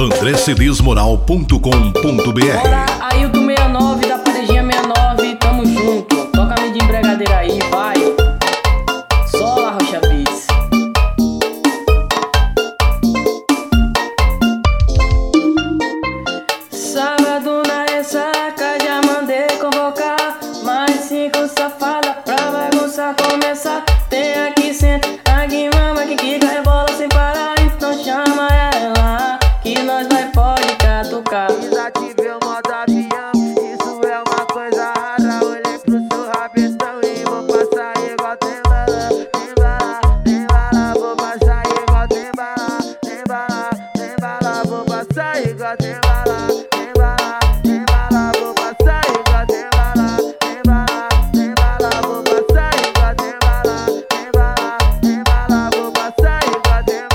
andrecedesmoral.com.br Ailton 69 da Parejinha 69, tamo junto. Toca a de aí, vai. Sola, Rocha. Sábado na ressaca, já mandei convocar mais cinco safadas catucar. Desativei o modo avião, isso é uma coisa rara. Olhei pro seu rabetão e vou passar igual tem bala. Tem bala, tem bala, vou passar igual tem bala. Tem bala, tem bala, vou passar igual tem bala. Tem vou passar igual tem bala. Tem vou passar igual tem bala. Tem vou passar igual tem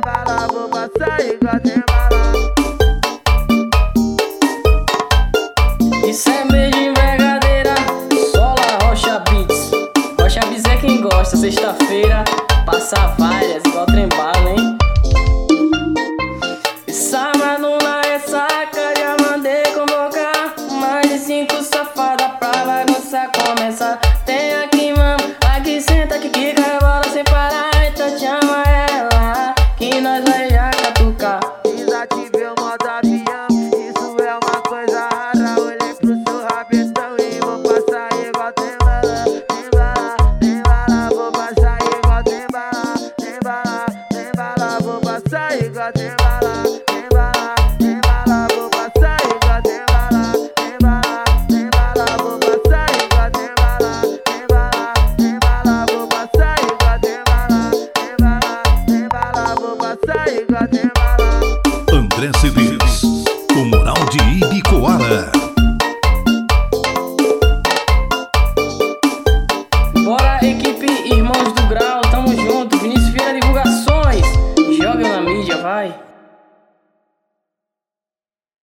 bala. Vou passar igual tem. Gosta, sexta-feira, passa várias, igual hein? passar igual tem bala, tem bala, tem bala, vou passar igual tem bala, tem bala, tem bala, vou passar igual tem bala, tem bala, tem bala, vou passar igual tem bala, tem bala, tem bala, vou passar igual tem bala. André Cedinho. dia vai?